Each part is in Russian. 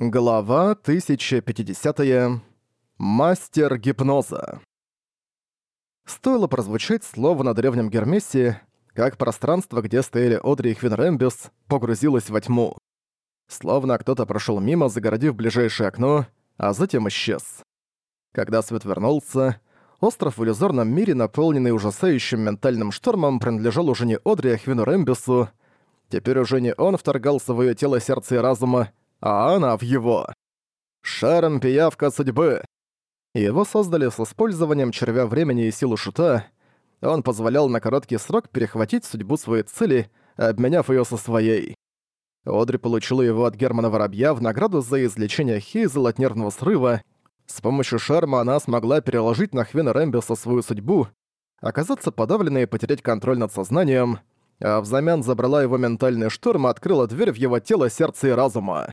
Глава 1050. -я. Мастер гипноза. Стоило прозвучать слово на древнем Гермесе, как пространство, где стояли Одри и Хвин Рэмбис, погрузилось во тьму. Словно кто-то прошел мимо, загородив ближайшее окно, а затем исчез. Когда свет вернулся, остров в иллюзорном мире, наполненный ужасающим ментальным штормом, принадлежал уже не Одри, а Хвину Рэмбису. Теперь уже не он вторгался в ее тело, сердце и разума, а она в его. Шарон — пиявка судьбы. Его создали с использованием червя времени и силы шута. Он позволял на короткий срок перехватить судьбу своей цели, обменяв ее со своей. Одри получила его от Германа Воробья в награду за излечение Хейзел от нервного срыва. С помощью шарма она смогла переложить на Хвена Рэмбиса свою судьбу, оказаться подавленной и потерять контроль над сознанием, а взамен забрала его ментальный шторм и открыла дверь в его тело, сердце и разума.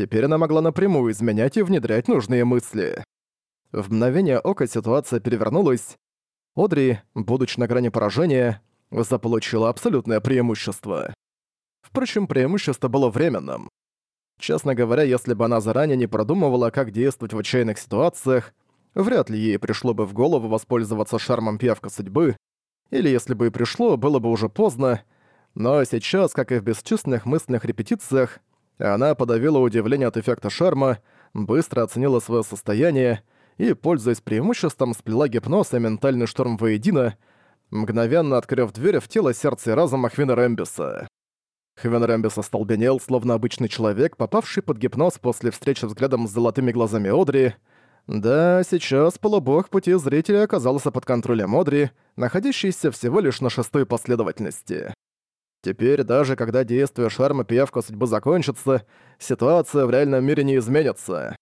Теперь она могла напрямую изменять и внедрять нужные мысли. В мгновение ока ситуация перевернулась. Одри, будучи на грани поражения, заполучила абсолютное преимущество. Впрочем, преимущество было временным. Честно говоря, если бы она заранее не продумывала, как действовать в отчаянных ситуациях, вряд ли ей пришло бы в голову воспользоваться шармом пиявка судьбы, или если бы и пришло, было бы уже поздно, но сейчас, как и в бесчисленных мысленных репетициях, она подавила удивление от эффекта шарма, быстро оценила свое состояние и, пользуясь преимуществом, сплела гипноз и ментальный шторм воедино, мгновенно открыв дверь в тело, сердце и разум Хвина Рэмбиса. Хвен Рэмбис остолбенел, словно обычный человек, попавший под гипноз после встречи взглядом с золотыми глазами Одри. Да, сейчас полубог пути зрителя оказался под контролем Одри, находящийся всего лишь на шестой последовательности. Теперь даже когда действие шарма пиявка судьбы закончится, ситуация в реальном мире не изменится.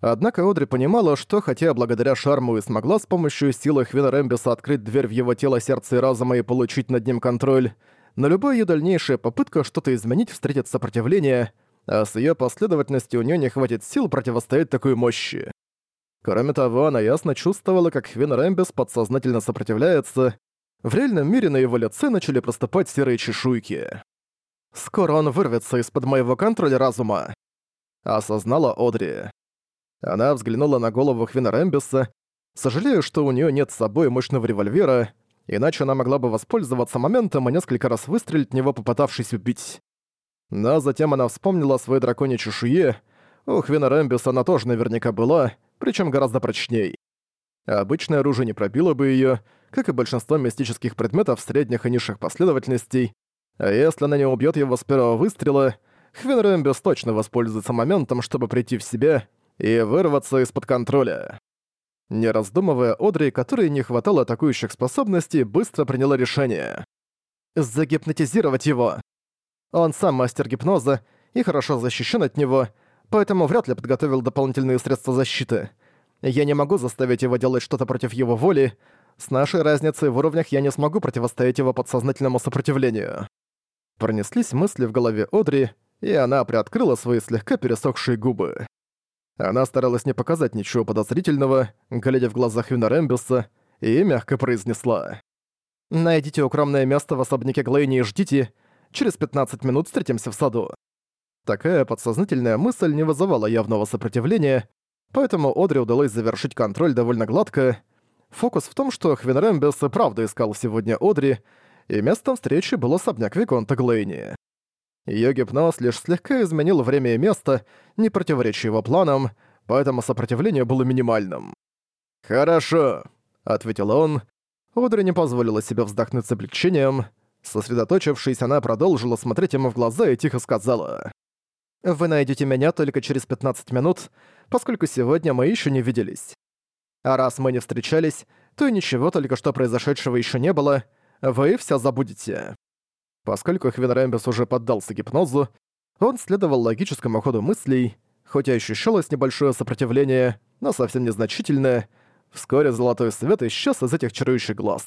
Однако Одри понимала, что хотя благодаря шарму и смогла с помощью силы Хвина Рэмбиса открыть дверь в его тело, сердце и разума и получить над ним контроль, но любая ее дальнейшая попытка что-то изменить встретит сопротивление, а с ее последовательностью у нее не хватит сил противостоять такой мощи. Кроме того, она ясно чувствовала, как Хвин Рэмбис подсознательно сопротивляется, в реальном мире на его лице начали проступать серые чешуйки. «Скоро он вырвется из-под моего контроля разума», — осознала Одри. Она взглянула на голову Хвина Рэмбиса, сожалея, что у нее нет с собой мощного револьвера, иначе она могла бы воспользоваться моментом и несколько раз выстрелить в него, попытавшись убить. Но затем она вспомнила о своей драконе чешуе, у Хвина Рэмбиса она тоже наверняка была, причем гораздо прочней. Обычное оружие не пробило бы ее, как и большинство мистических предметов средних и низших последовательностей, а если она не убьет его с первого выстрела, Хвенрембес точно воспользуется моментом, чтобы прийти в себя и вырваться из-под контроля. Не раздумывая, Одри, которой не хватало атакующих способностей, быстро приняла решение. Загипнотизировать его. Он сам мастер гипноза и хорошо защищен от него, поэтому вряд ли подготовил дополнительные средства защиты. Я не могу заставить его делать что-то против его воли, с нашей разницей в уровнях я не смогу противостоять его подсознательному сопротивлению. Пронеслись мысли в голове Одри, и она приоткрыла свои слегка пересохшие губы. Она старалась не показать ничего подозрительного, глядя в глазах Вина Рэмбиса, и мягко произнесла. «Найдите укромное место в особняке Глэйни и ждите. Через 15 минут встретимся в саду». Такая подсознательная мысль не вызывала явного сопротивления, поэтому Одри удалось завершить контроль довольно гладко, Фокус в том, что Хвенрембес и правда искал сегодня Одри, и местом встречи был особняк Виконта Глейни. Её гипноз лишь слегка изменил время и место, не противоречив его планам, поэтому сопротивление было минимальным. «Хорошо», — ответил он. Одри не позволила себе вздохнуть с облегчением. Сосредоточившись, она продолжила смотреть ему в глаза и тихо сказала. «Вы найдете меня только через 15 минут, поскольку сегодня мы еще не виделись. А раз мы не встречались, то и ничего только что произошедшего еще не было, вы все забудете. Поскольку Хвенрамбис уже поддался гипнозу, он следовал логическому ходу мыслей, хоть и ощущалось небольшое сопротивление, но совсем незначительное, вскоре золотой свет исчез из этих чарующих глаз.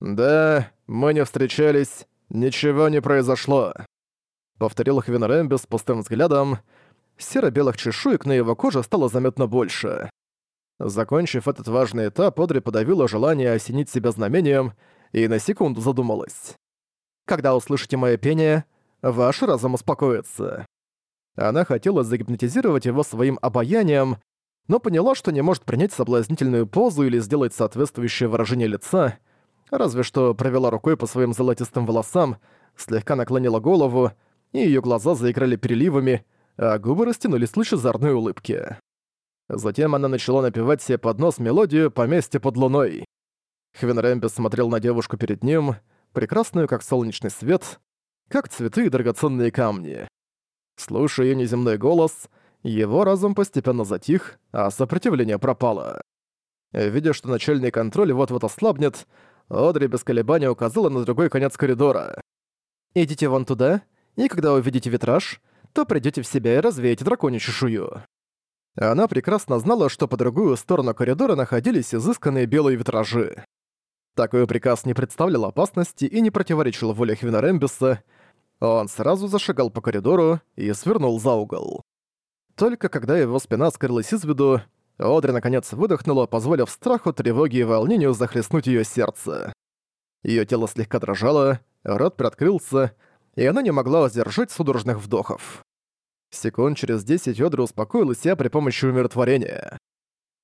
«Да, мы не встречались, ничего не произошло», — повторил Хвенрамбис пустым взглядом. Серо-белых чешуек на его коже стало заметно больше. Закончив этот важный этап, Одри подавила желание осенить себя знамением и на секунду задумалась. «Когда услышите мое пение, ваш разум успокоится». Она хотела загипнотизировать его своим обаянием, но поняла, что не может принять соблазнительную позу или сделать соответствующее выражение лица, разве что провела рукой по своим золотистым волосам, слегка наклонила голову, и ее глаза заиграли переливами, а губы растянулись лучезарной улыбки. Затем она начала напевать себе под нос мелодию «Поместье под луной». Хвен Рэмбис смотрел на девушку перед ним, прекрасную как солнечный свет, как цветы и драгоценные камни. Слушая её неземной голос, его разум постепенно затих, а сопротивление пропало. Видя, что начальный контроль вот-вот ослабнет, Одри без колебания указала на другой конец коридора. «Идите вон туда, и когда увидите витраж, то придете в себя и развеете драконью чешую». Она прекрасно знала, что по другую сторону коридора находились изысканные белые витражи. Такой приказ не представлял опасности и не противоречил воле Хвина Рэмбиса. Он сразу зашагал по коридору и свернул за угол. Только когда его спина скрылась из виду, Одри наконец выдохнула, позволив страху, тревоге и волнению захлестнуть ее сердце. Ее тело слегка дрожало, рот приоткрылся, и она не могла сдержать судорожных вдохов. Секунд через 10 Йодра успокоила себя при помощи умиротворения.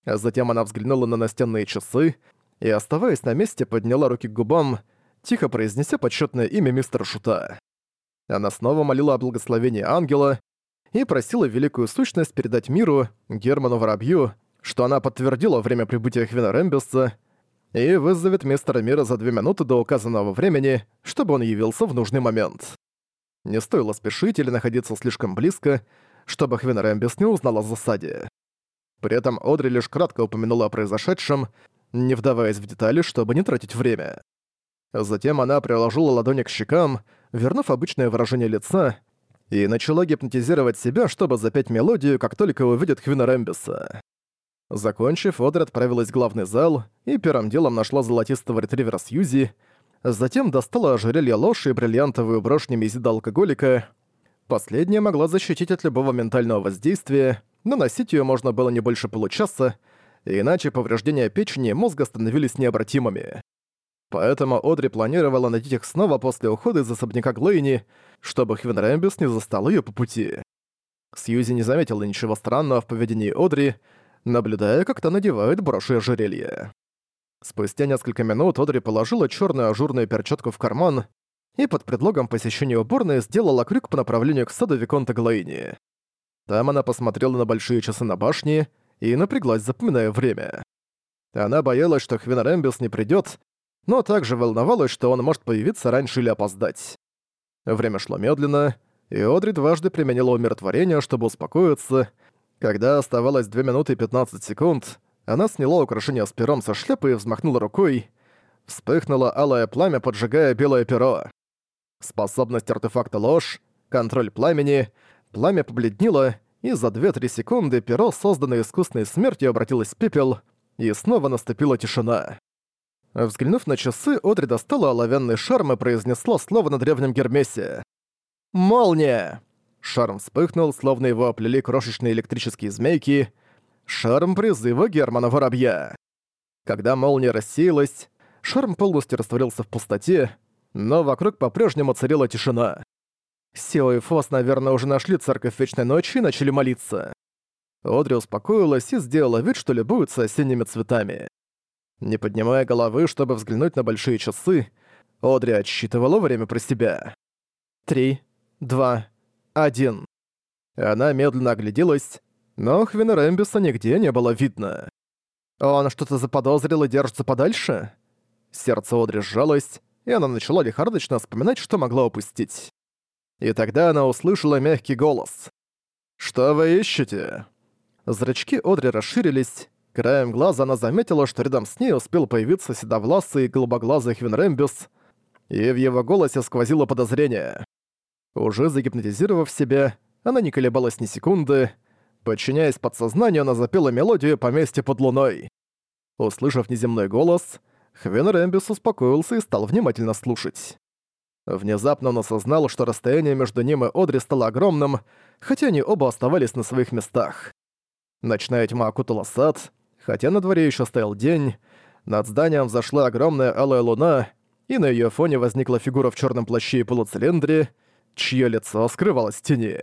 а Затем она взглянула на настенные часы и, оставаясь на месте, подняла руки к губам, тихо произнеся почётное имя мистера Шута. Она снова молила о благословении ангела и просила великую сущность передать миру, Герману Воробью, что она подтвердила время прибытия Хвина Рэмбиса и вызовет мистера мира за две минуты до указанного времени, чтобы он явился в нужный момент. Не стоило спешить или находиться слишком близко, чтобы Хвен Рэмбис не узнала о засаде. При этом Одри лишь кратко упомянула о произошедшем, не вдаваясь в детали, чтобы не тратить время. Затем она приложила ладони к щекам, вернув обычное выражение лица, и начала гипнотизировать себя, чтобы запеть мелодию, как только увидит Хвина Рэмбиса. Закончив, Одри отправилась в главный зал и первым делом нашла золотистого ретривера Сьюзи, затем достала ожерелье ложь и бриллиантовую брошь немезида алкоголика. Последняя могла защитить от любого ментального воздействия, но носить ее можно было не больше получаса, иначе повреждения печени и мозга становились необратимыми. Поэтому Одри планировала найти их снова после ухода из особняка Глэйни, чтобы Хвен Рэмбис не застал ее по пути. Сьюзи не заметила ничего странного в поведении Одри, наблюдая, как та надевает брошь и ожерелье. Спустя несколько минут Одри положила черную ажурную перчатку в карман и под предлогом посещения уборной сделала крюк по направлению к саду Виконта Глаини. Там она посмотрела на большие часы на башне и напряглась, запоминая время. Она боялась, что Хвина Рэмбис не придет, но также волновалась, что он может появиться раньше или опоздать. Время шло медленно, и Одри дважды применила умиротворение, чтобы успокоиться. Когда оставалось 2 минуты и 15 секунд, она сняла украшение с пером со шляпы и взмахнула рукой. Вспыхнуло алое пламя, поджигая белое перо. Способность артефакта ложь, контроль пламени. Пламя побледнело, и за 2-3 секунды перо, созданное искусственной смертью, обратилось в пепел, и снова наступила тишина. Взглянув на часы, Одри достала оловянный шарм и произнесла слово на древнем гермесе. «Молния!» Шарм вспыхнул, словно его оплели крошечные электрические змейки, Шарм призыва Германа Воробья. Когда молния рассеялась, шарм полностью растворился в пустоте, но вокруг по-прежнему царила тишина. Сео и Фос, наверное, уже нашли церковь Вечной Ночи и начали молиться. Одри успокоилась и сделала вид, что любуется осенними цветами. Не поднимая головы, чтобы взглянуть на большие часы, Одри отсчитывала время про себя. Три, два, один. Она медленно огляделась, но Хвина Рэмбиса нигде не было видно. Он что-то заподозрил и держится подальше? Сердце Одри сжалось, и она начала лихардочно вспоминать, что могла упустить. И тогда она услышала мягкий голос. «Что вы ищете?» Зрачки Одри расширились. Краем глаза она заметила, что рядом с ней успел появиться седовласый и голубоглазый Хвенрэмбюс, и в его голосе сквозило подозрение. Уже загипнотизировав себя, она не колебалась ни секунды, Подчиняясь подсознанию, она запела мелодию «Поместье под луной». Услышав неземной голос, Хвен Рэмбис успокоился и стал внимательно слушать. Внезапно он осознал, что расстояние между ним и Одри стало огромным, хотя они оба оставались на своих местах. Ночная тьма окутала сад, хотя на дворе еще стоял день, над зданием взошла огромная алая луна, и на ее фоне возникла фигура в черном плаще и полуцилиндре, чье лицо скрывалось в тени.